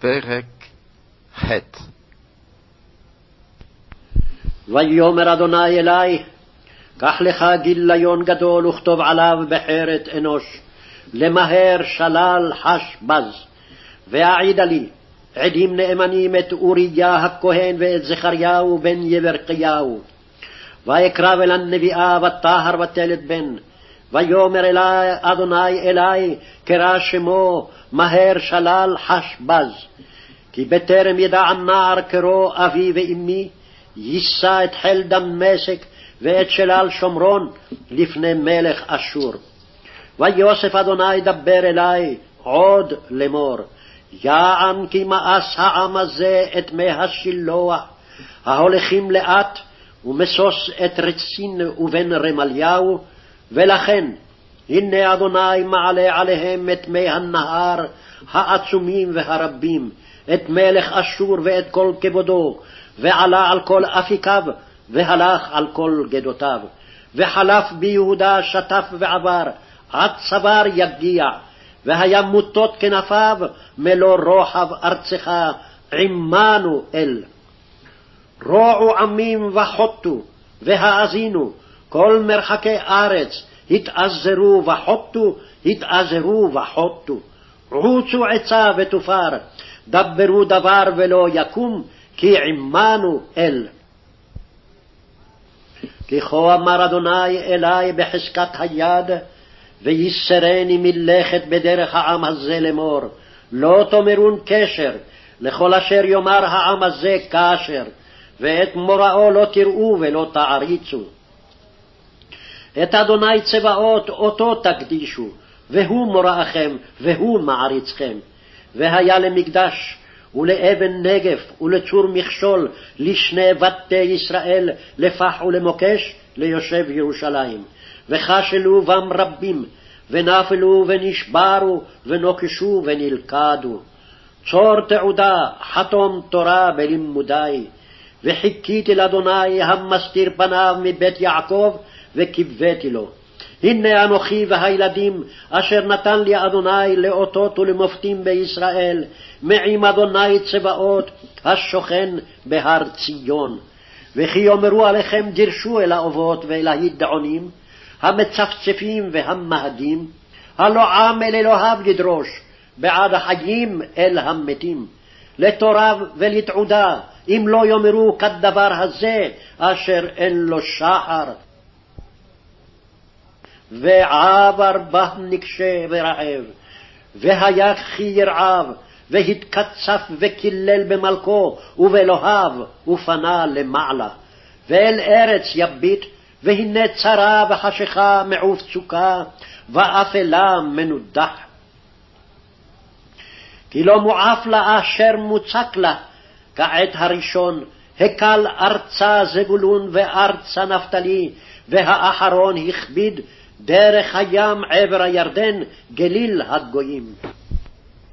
פרק ח' ויאמר אדוני אלי, קח לך גיליון גדול וכתוב עליו בחרת אנוש, למהר שלל חש בז, ואעידה לי, עדים נאמנים את אוריה הכהן ואת זכריהו בן יברכיהו. ויקרב אל הנביאה ותהר ותלת בן, ויאמר אלי אדוני אלי קרא שמו מהר שלל חש בז. כי בטרם ידע נער קרוא אבי ואמי, יישא את חיל דמשק ואת שלל שומרון לפני מלך אשור. ויוסף אדוני דבר אלי עוד לאמור, יען כי מאס העם הזה את מי השילוח, ההולכים לאט, ומשוש את רצין ובן רמליהו, ולכן הנה אדוני מעלה עליהם את מי הנהר העצומים והרבים, את מלך אשור ואת כל כבודו, ועלה על כל אפיקיו, והלך על כל גדותיו. וחלף ביהודה שטף ועבר, עד צוואר יגיע, והיה מוטות כנפיו, מלוא רוחב ארצך, עמנו אל. רועו עמים וחוטו, והאזינו, כל מרחקי ארץ, התאזרו וחוטו, התאזרו וחוטו. רוצו עצה ותופר, דברו דבר ולא יקום, כי עמנו אל. כי כה אמר אדוני אלי בחזקת היד, ויסרני מלכת בדרך העם הזה לאמור, לא תאמרון קשר, לכל אשר יאמר העם הזה כאשר, ואת מוראו לא תראו ולא תעריצו. את אדוני צבאות אותו תקדישו, והוא מוראכם, והוא מעריצכם. והיה למקדש, ולאבן נגף, ולצור מכשול, לשני בתי ישראל, לפח ולמוקש, ליושב ירושלים. וכשלו בם רבים, ונפלו ונשברו, ונוקשו ונלכדו. צור תעודה, חתום תורה בלימודי. וחיכיתי לאדוני המסתיר פניו מבית יעקב, וקיוויתי לו. הנה אנוכי והילדים אשר נתן לי אדוני לאותות ולמופתים בישראל, מעם אדוני צבאות השוכן בהר ציון. וכי יאמרו עליכם דירשו אל האובות ואל הידעונים, המצפצפים והמהדים, הלא עם אל אלוהיו ידרוש, בעד החיים אל המתים. לתוריו ולתעודה, אם לא יאמרו כדבר הזה, אשר אין לו שחר. ועבר בה נקשה ורעב, והיה כי ירעב, והתקצף וקילל במלכו ובאלוהיו, ופנה למעלה. ואל ארץ יביט, והנה צרה וחשיכה מעוף צוקה, ואפלה מנודח. כי לא מועף לה אשר מוצק לה, כעת הראשון, הקל ארצה זבולון וארצה נפתלי, והאחרון הכביד דרך הים עבר הירדן, גליל הגויים.